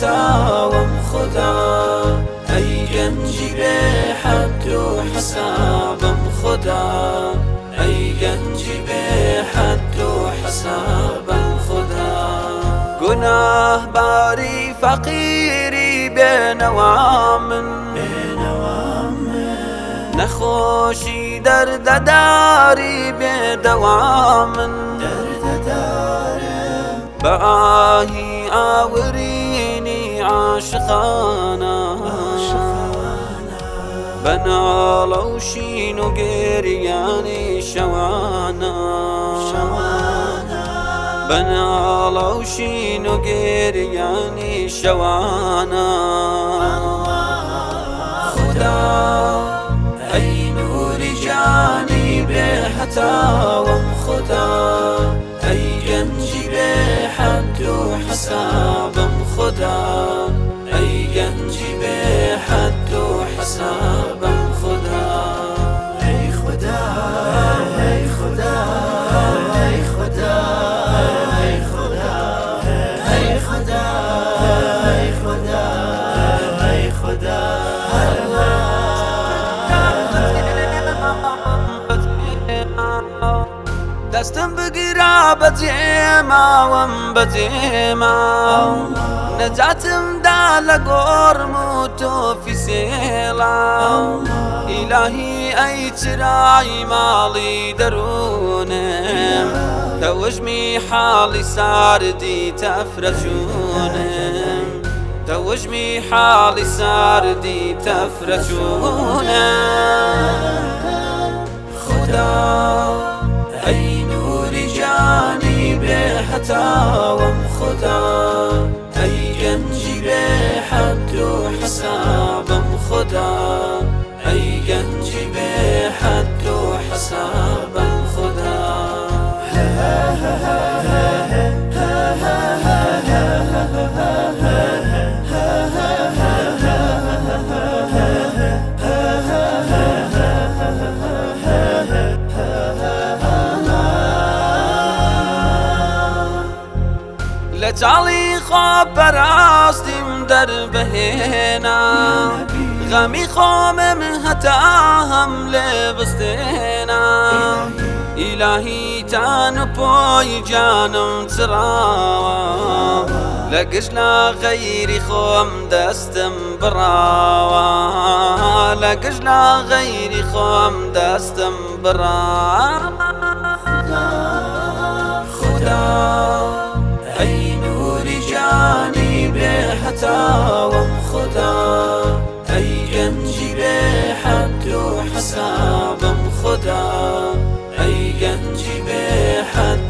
تاوم خدا ای گنجی به حد و حسابم خدا. ای گنجی به حد و حسابم خدا گناه باری فقیری به نوامن نخوشی درد داری به دوامن به آهی آورینی عاشقانا بناڵە شین و گێریانی شەوانە بەناڵە شین و گێریانی شەوانە خدا ئەی نوری جانی بێ هەتاوەم خدا ئەی گەنجی بێ حەد و حسابم خدا. دەستم بگیرا بەجێماوەم بەجێماو نەجاتمدا لە گۆڕم و تۆفی سێڵاو ئیلاهی ئەی چرای ماڵی دەروونم دەوژمی حاڵی ساردی تەفرەجوونم دەوژمی حاڵی ساردی تەفرەجوونم خدا جانی بێ لە چاڵی خۆ بەڕاستیم دەربهێنا غەمی خۆمم هەتا هەم لێ بستێنا تان و پۆی جانم چڕاوە لە لە غەیری خۆم دەستم بڕاوە غەیری خۆم دەستم بڕاوە خدا. ئەی گنجی حد و حسابم خدا. ای گنجی حد